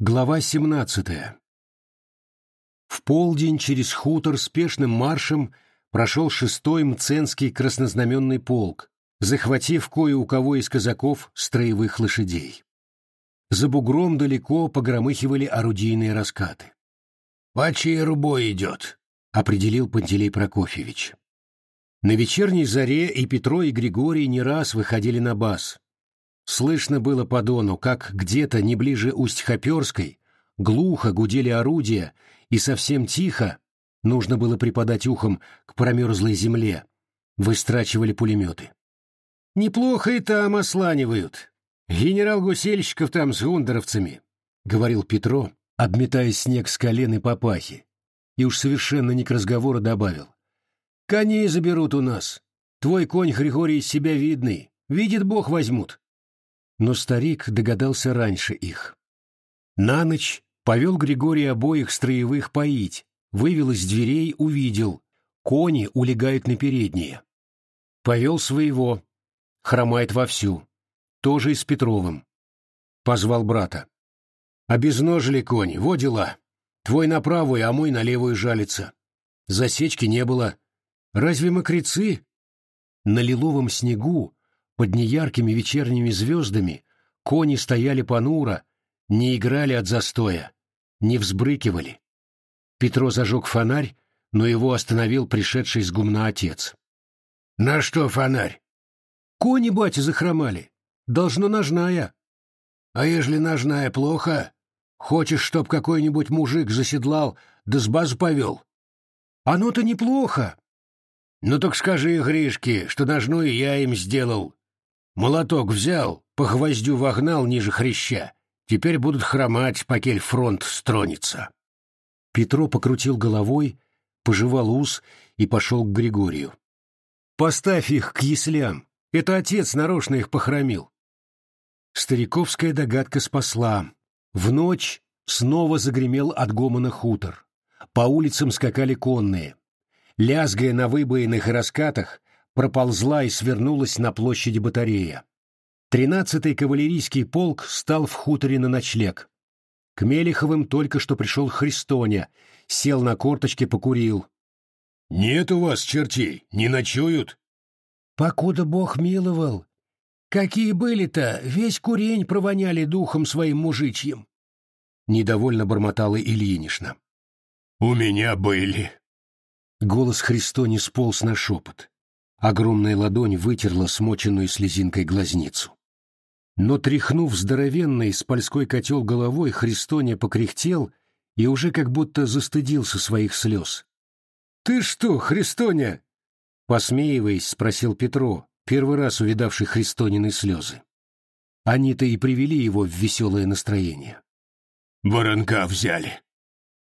Глава 17. В полдень через хутор спешным маршем прошел шестой мценский краснознаменный полк, захватив кое у кого из казаков строевых лошадей. За бугром далеко погромыхивали орудийные раскаты. «По рубой идет?» — определил Пантелей Прокофьевич. На вечерней заре и Петро, и Григорий не раз выходили на бас. Слышно было по дону, как где-то не ближе Усть-Хоперской глухо гудели орудия, и совсем тихо, нужно было припадать ухом к промерзлой земле, выстрачивали пулеметы. «Неплохо и там осланивают. Генерал Гусельщиков там с гундеровцами», — говорил Петро, обметая снег с колен и папахи, и уж совершенно не к разговору добавил. «Коней заберут у нас. Твой конь, Григорий, из себя видный. Видит Бог, возьмут» но старик догадался раньше их. На ночь повел Григорий обоих строевых поить, вывел из дверей, увидел, кони улегают на передние. Повел своего, хромает вовсю, тоже и с Петровым. Позвал брата. «Обезножили кони, во дела. Твой на правую, а мой на левую жалится. Засечки не было. Разве мокрецы?» На лиловом снегу под неяркими вечерними звездами кони стояли понуро, не играли от застоя, не взбрыкивали. Петро зажег фонарь, но его остановил пришедший с гумна отец. — На что фонарь? — Кони, батя, захромали. Должно ножная. — А ежели ножная плохо? Хочешь, чтоб какой-нибудь мужик заседлал, да с базу повел? — Оно-то неплохо. — Ну так скажи, Гришке, что ножную я им сделал, Молоток взял, по гвоздю вогнал ниже хряща. Теперь будут хромать, покель фронт стронется. Петро покрутил головой, пожевал ус и пошел к Григорию. «Поставь их к яслям. Это отец нарочно их похромил». Стариковская догадка спасла. В ночь снова загремел от гомона хутор. По улицам скакали конные. Лязгая на выбоинах и раскатах, проползла и свернулась на площади батарея. Тринадцатый кавалерийский полк стал в хуторе на ночлег. К Мелиховым только что пришел Христоня, сел на корточке, покурил. — Нет у вас чертей, не ночуют? — Покуда Бог миловал. Какие были-то, весь курень провоняли духом своим мужичьим. Недовольно бормотала Ильинишна. — У меня были. Голос Христони сполз на шепот. Огромная ладонь вытерла смоченную слезинкой глазницу. Но, тряхнув здоровенный спальской котел головой, Христоня покряхтел и уже как будто застыдился своих слез. — Ты что, Христоня? — посмеиваясь, спросил Петро, первый раз увидавший Христонины слезы. Они-то и привели его в веселое настроение. — Воронка взяли.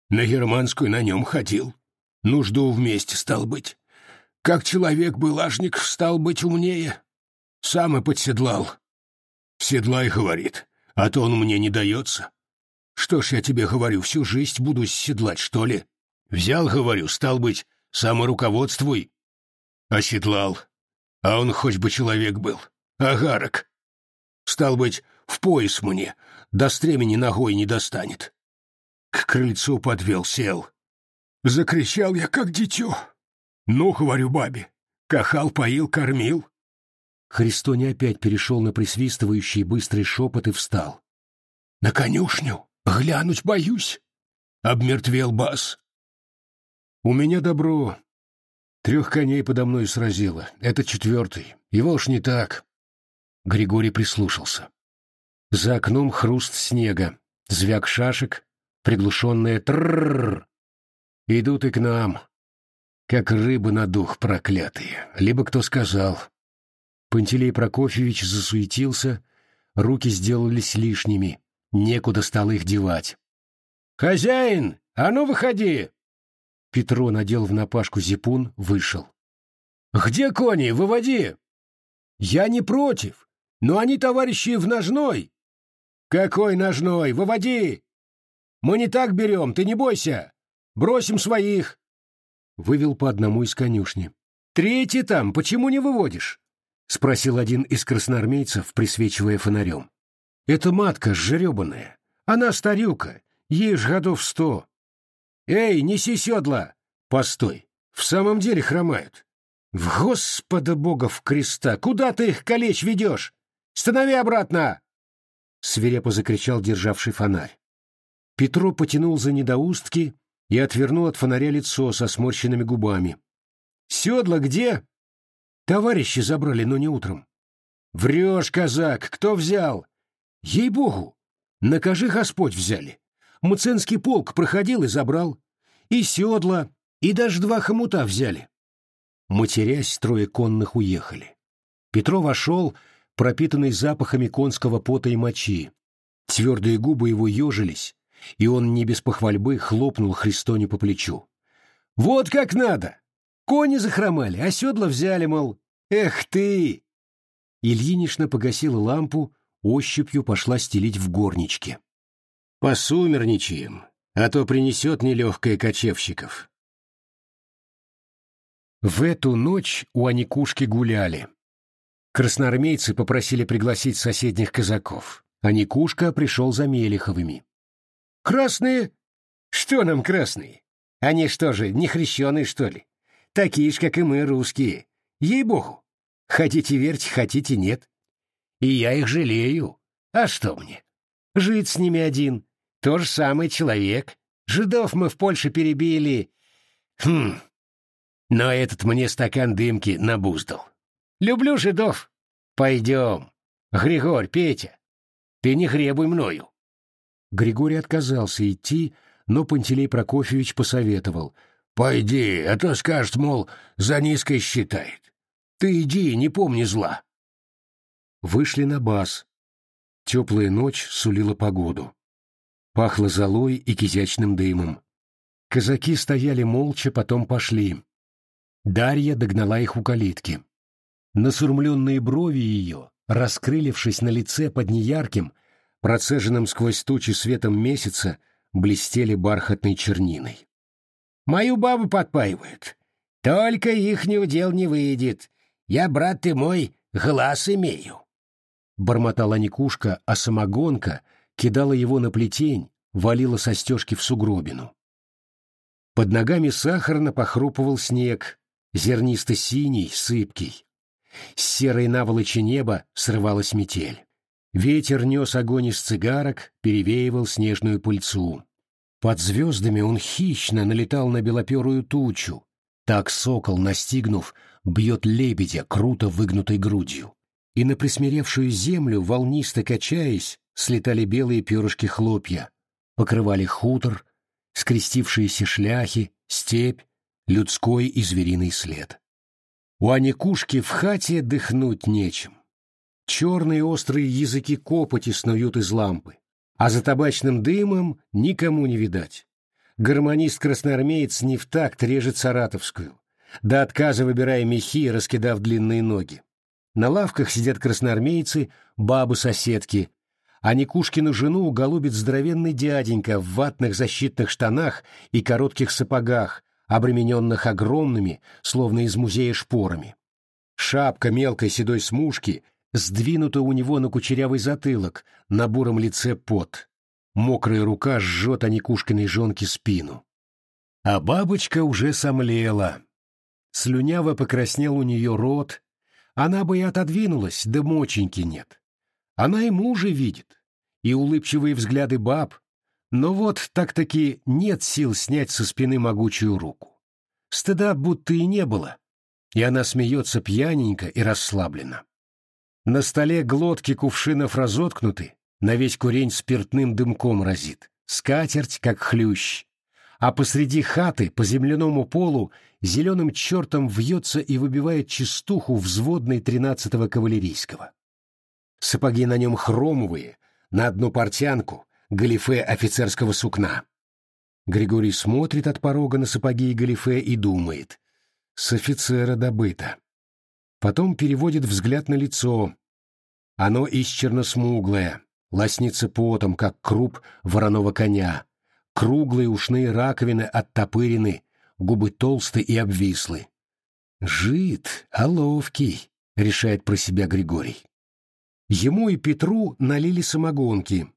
На германскую на нем ходил. Нужду вместе, стал быть. Как человек былажник стал быть умнее. Сам и подседлал. Седлай, говорит, а то он мне не дается. Что ж я тебе говорю, всю жизнь буду седлать, что ли? Взял, говорю, стал быть, саморуководствуй. Оседлал. А он хоть бы человек был. Агарок. Стал быть, в пояс мне, до стремени ногой не достанет. К крыльцу подвел, сел. Закричал я, как дитё. «Ну, — говорю бабе, — кахал, поил, кормил». Христоня опять перешел на присвистывающий быстрый шепот и встал. «На конюшню! Глянуть боюсь!» — обмертвел бас. «У меня добро. Трех коней подо мной сразило. Это четвертый. Его уж не так». Григорий прислушался. За окном хруст снега, звяк шашек, приглушенное тррррр. Идут и к нам как рыбы на дух проклятые, либо кто сказал. Пантелей Прокофьевич засуетился, руки сделались лишними, некуда стало их девать. «Хозяин, а ну выходи!» Петро надел в напашку зипун, вышел. «Где кони? Выводи!» «Я не против, но они, товарищи, в ножной!» «Какой ножной? Выводи!» «Мы не так берем, ты не бойся! Бросим своих!» Вывел по одному из конюшни. «Третий там, почему не выводишь?» — спросил один из красноармейцев, присвечивая фонарем. «Это матка сжеребанная. Она старюка, ей ж годов сто. Эй, неси седла! Постой, в самом деле хромают. В Господа Бога в креста! Куда ты их калечь ведешь? Станови обратно! Свирепо закричал державший фонарь. Петро потянул за недоустки и отвернул от фонаря лицо со сморщенными губами. «Седла где?» «Товарищи забрали, но не утром». «Врешь, казак! Кто взял?» «Ей-богу! Накажи Господь взяли. Муценский полк проходил и забрал. И седла, и даже два хомута взяли». Матерясь, трое конных уехали. Петро вошел, пропитанный запахами конского пота и мочи. Твердые губы его ежились, и он не без похвальбы хлопнул Христоне по плечу. «Вот как надо! Кони захромали, а седла взяли, мол, эх ты!» Ильинична погасила лампу, ощупью пошла стелить в горничке. «Посумерничаем, а то принесет нелегкое кочевщиков». В эту ночь у Аникушки гуляли. Красноармейцы попросили пригласить соседних казаков. Аникушка пришел за Мелиховыми. «Красные? Что нам красные? Они что же, не хрещеные, что ли? Такие ж, как и мы, русские. Ей-богу. Хотите верьте, хотите нет. И я их жалею. А что мне? Жить с ними один. То же самый человек. Жидов мы в Польше перебили. Хм. Но этот мне стакан дымки набуздал. Люблю жидов. Пойдем. Григорь, Петя, ты не гребуй мною. Григорий отказался идти, но Пантелей Прокофьевич посоветовал. «Пойди, а то скажет, мол, за низкой считает. Ты иди, не помни зла». Вышли на бас. Теплая ночь сулила погоду. Пахло золой и кизячным дымом. Казаки стояли молча, потом пошли. Дарья догнала их у калитки. Насурмленные брови ее, раскрылившись на лице под неярким, процеженным сквозь тучи светом месяца, блестели бархатной черниной. «Мою бабу подпаивают. Только ихнего дел не выйдет. Я, брат ты мой, глаз имею». Бормотала Никушка, а самогонка кидала его на плетень, валила со стежки в сугробину. Под ногами сахарно похрупывал снег, зернисто-синий, сыпкий. С серой наволочи неба срывалась метель. Ветер нес огонь из цигарок, перевеивал снежную пыльцу. Под звездами он хищно налетал на белоперую тучу. Так сокол, настигнув, бьет лебедя, круто выгнутой грудью. И на присмиревшую землю, волнисто качаясь, слетали белые перышки хлопья, покрывали хутор, скрестившиеся шляхи, степь, людской и звериный след. У Аникушки в хате дыхнуть нечем. Черные острые языки копоти снуют из лампы, а за табачным дымом никому не видать. Гармонист-красноармеец не в такт режет саратовскую, до отказа выбирая мехи, раскидав длинные ноги. На лавках сидят красноармейцы, бабы-соседки, а Никушкину жену голубит здоровенный дяденька в ватных защитных штанах и коротких сапогах, обремененных огромными, словно из музея шпорами. Шапка мелкой седой смушки — Сдвинуто у него на кучерявый затылок, на буром лице пот. Мокрая рука жжет Аникушкиной жонке спину. А бабочка уже сомлела. Слюняво покраснел у нее рот. Она бы и отодвинулась, да моченьки нет. Она и мужа видит, и улыбчивые взгляды баб, но вот так-таки нет сил снять со спины могучую руку. Стыда будто и не было, и она смеется пьяненько и расслабленно. На столе глотки кувшинов разоткнуты, на весь курень спиртным дымком разит, скатерть как хлющ. А посреди хаты, по земляному полу, зеленым чертом вьется и выбивает частуху взводной тринадцатого кавалерийского. Сапоги на нем хромовые, на одну портянку, галифе офицерского сукна. Григорий смотрит от порога на сапоги и галифе и думает. С офицера добыто. Потом переводит взгляд на лицо. Оно исчерно-смуглое, лоснится потом, как круп вороного коня. Круглые ушные раковины оттопырены, губы толстые и обвислы. «Жид, а ловкий», — решает про себя Григорий. Ему и Петру налили самогонки.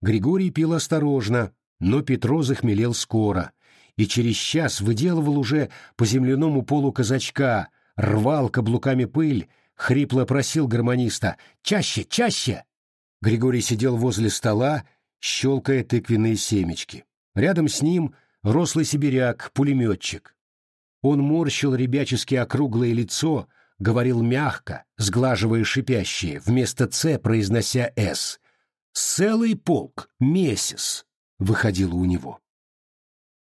Григорий пил осторожно, но Петро захмелел скоро, и через час выделывал уже по земляному полу казачка, рвал каблуками пыль, хрипло просил гармониста «Чаще, чаще!». Григорий сидел возле стола, щелкая тыквенные семечки. Рядом с ним рослый сибиряк, пулеметчик. Он морщил ребячески округлое лицо, говорил мягко, сглаживая шипящие, вместо «Ц» произнося «С». «Целый полк, месяц», — выходило у него.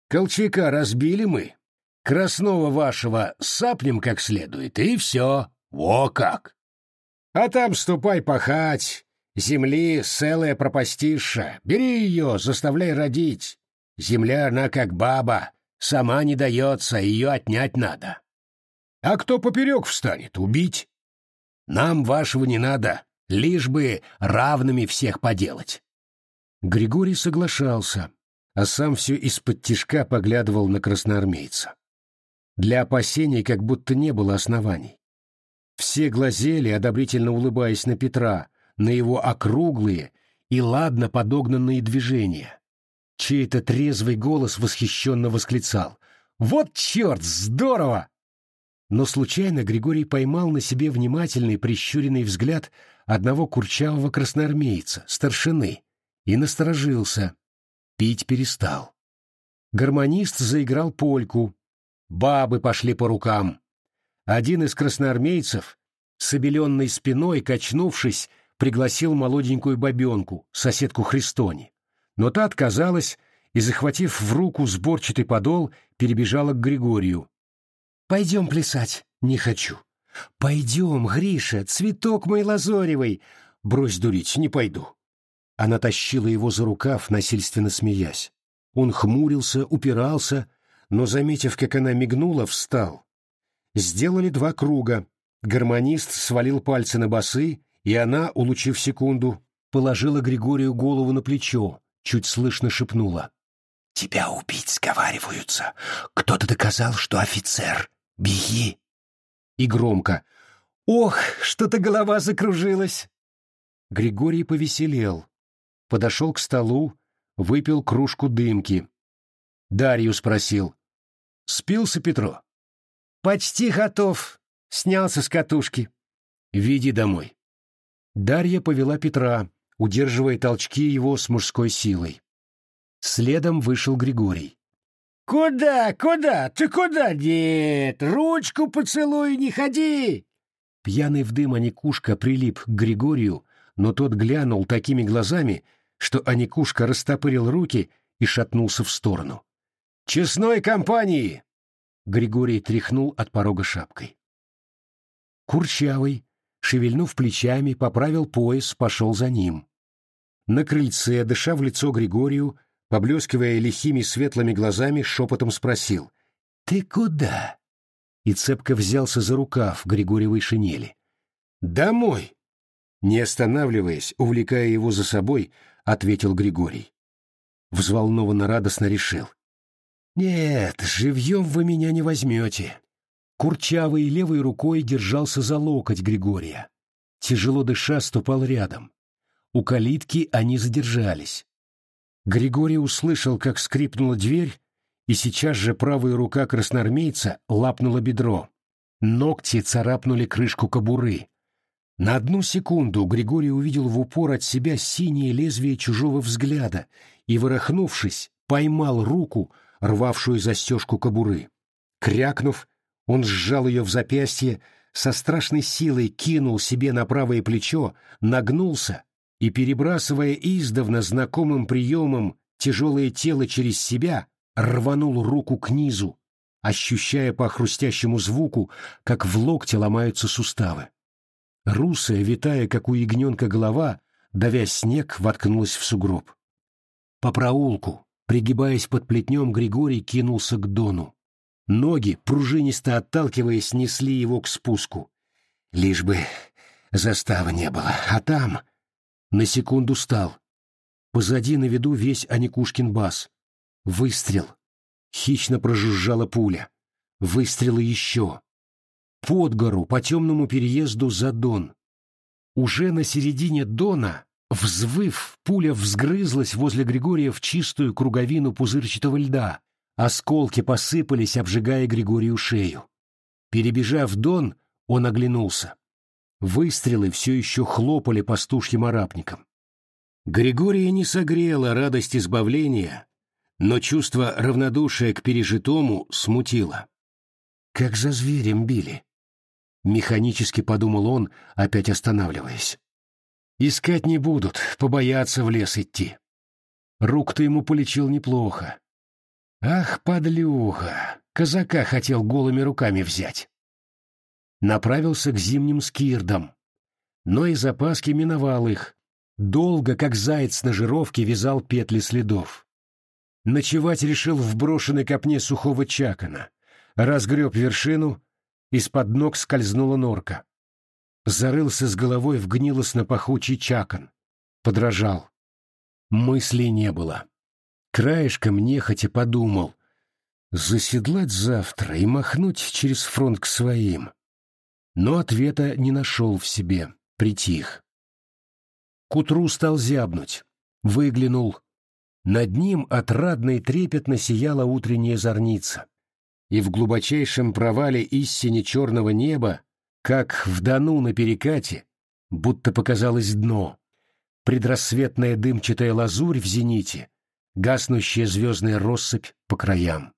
«Колчака разбили мы, Краснова вашего сапнем как следует, и все. Во как! А там ступай пахать, земли целая пропастиша, бери ее, заставляй родить. Земля, она как баба, сама не дается, ее отнять надо. А кто поперек встанет, убить? Нам вашего не надо, лишь бы равными всех поделать. Григорий соглашался, а сам все из-под тишка поглядывал на красноармейца. Для опасений как будто не было оснований. Все глазели, одобрительно улыбаясь на Петра, на его округлые и ладно подогнанные движения. Чей-то трезвый голос восхищенно восклицал. «Вот черт, здорово!» Но случайно Григорий поймал на себе внимательный прищуренный взгляд одного курчавого красноармейца, старшины, и насторожился. Пить перестал. Гармонист заиграл польку. Бабы пошли по рукам. Один из красноармейцев, с обеленной спиной, качнувшись, пригласил молоденькую бабенку, соседку Христони. Но та отказалась и, захватив в руку сборчатый подол, перебежала к Григорию. «Пойдем плясать». «Не хочу». «Пойдем, Гриша, цветок мой лазоревый». «Брось дурить, не пойду». Она тащила его за рукав, насильственно смеясь. Он хмурился, упирался, но, заметив, как она мигнула, встал. Сделали два круга. Гармонист свалил пальцы на басы, и она, улучив секунду, положила Григорию голову на плечо, чуть слышно шепнула. «Тебя убить сговариваются. Кто-то доказал, что офицер. Беги!» И громко. «Ох, что-то голова закружилась!» Григорий повеселел подошел к столу, выпил кружку дымки. Дарью спросил. «Спился Петро?» «Почти готов. Снялся с катушки». «Веди домой». Дарья повела Петра, удерживая толчки его с мужской силой. Следом вышел Григорий. «Куда, куда? Ты куда, дед? Ручку поцелуй, не ходи!» Пьяный в дым Аникушка прилип к Григорию, но тот глянул такими глазами, что Аникушка растопырил руки и шатнулся в сторону. «Честной компании!» Григорий тряхнул от порога шапкой. Курчавый, шевельнув плечами, поправил пояс, пошел за ним. На крыльце, дыша в лицо Григорию, поблескивая лихими светлыми глазами, шепотом спросил «Ты куда?» И цепко взялся за рукав Григорьевой шинели. «Домой!» Не останавливаясь, увлекая его за собой, ответил Григорий. Взволнованно радостно решил. «Нет, живьем вы меня не возьмете». Курчавый левой рукой держался за локоть Григория. Тяжело дыша ступал рядом. У калитки они задержались. Григорий услышал, как скрипнула дверь, и сейчас же правая рука красноармейца лапнула бедро. Ногти царапнули крышку кобуры. На одну секунду Григорий увидел в упор от себя синее лезвие чужого взгляда и, ворохнувшись, поймал руку, рвавшую застежку кобуры. Крякнув, он сжал ее в запястье, со страшной силой кинул себе на правое плечо, нагнулся и, перебрасывая издавна знакомым приемом тяжелое тело через себя, рванул руку к низу, ощущая по хрустящему звуку, как в локте ломаются суставы. Русая, витая, как у ягненка голова, давя снег, воткнулась в сугроб. По проулку, пригибаясь под плетнем, Григорий кинулся к Дону. Ноги, пружинисто отталкиваясь, несли его к спуску. Лишь бы заставы не было, а там... На секунду стал. Позади на виду весь Аникушкин бас. Выстрел. Хищно прожужжала пуля. Выстрелы еще под гору по темному переезду за Дон. Уже на середине Дона Взвыв, пуля взгрызлась возле Григория в чистую круговину пузырчатого льда. Осколки посыпались, обжигая Григорию шею. Перебежав дон, он оглянулся. Выстрелы все еще хлопали пастушьим арапникам. Григория не согрела радость избавления, но чувство равнодушия к пережитому смутило. Как за зверем били. Механически подумал он, опять останавливаясь. Искать не будут, побоятся в лес идти. Рук-то ему полечил неплохо. Ах, подлюха, казака хотел голыми руками взять. Направился к зимним скирдам, но и запаски миновал их. Долго, как заяц на жировке, вязал петли следов. Ночевать решил в брошенной копне сухого чакана. Разгреб вершину, из-под ног скользнула норка. Зарылся с головой в гнилостно-пахучий чакан. Подражал. Мыслей не было. Краешком нехотя подумал. Заседлать завтра и махнуть через фронт к своим. Но ответа не нашел в себе, притих. К утру стал зябнуть. Выглянул над ним отрадно и трепетно сияла утренняя зорница. И в глубочайшем провале истине черного неба, как в дону на перекате, будто показалось дно, предрассветная дымчатая лазурь в зените, гаснущая звездная россыпь по краям.